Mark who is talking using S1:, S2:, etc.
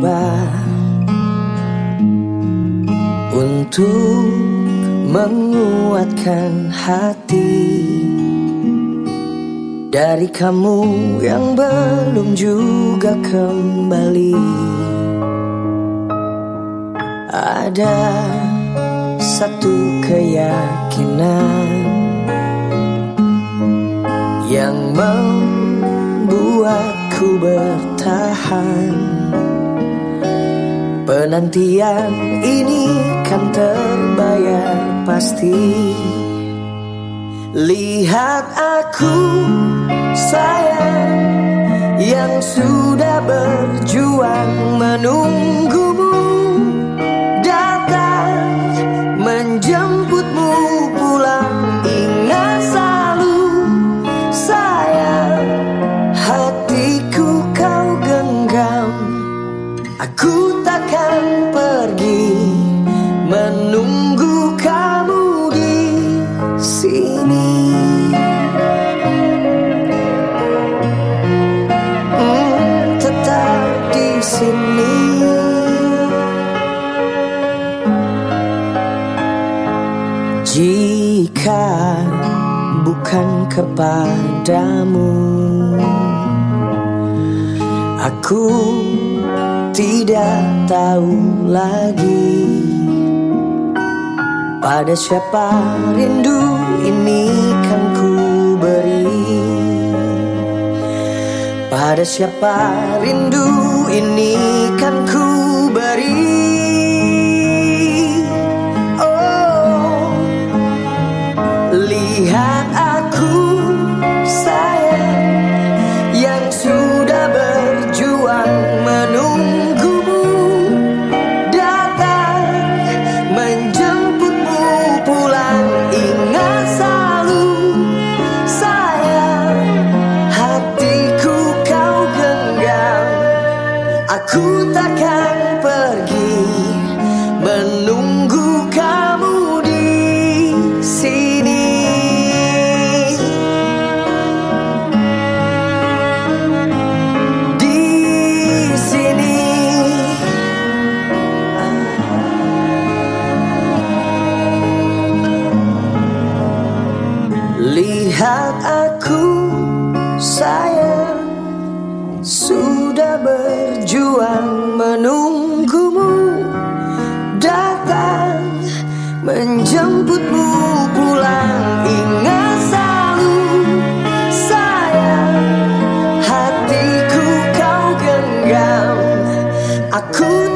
S1: mencoba untuk menguatkan hati dari kamu yang belum juga kembali. Ada satu keyakinan yang membuatku bertahan. Penantian ini kan terbayar pasti. Lihat aku sayang yang sudah berjuang menunggumu datang menjemputmu pulang aku takkan pergi menunggu kamu di sini. Hmm, tetap di sini. Jika bukan kepadamu Aku tidak tahu lagi Pada siapa rindu ini kan ku beri. Pada siapa rindu ini kan ku beri saat aku sayang sudah berjuang menunggumu datang menjemputmu pulang. Ingat selalu sayang hatiku kau genggam. Aku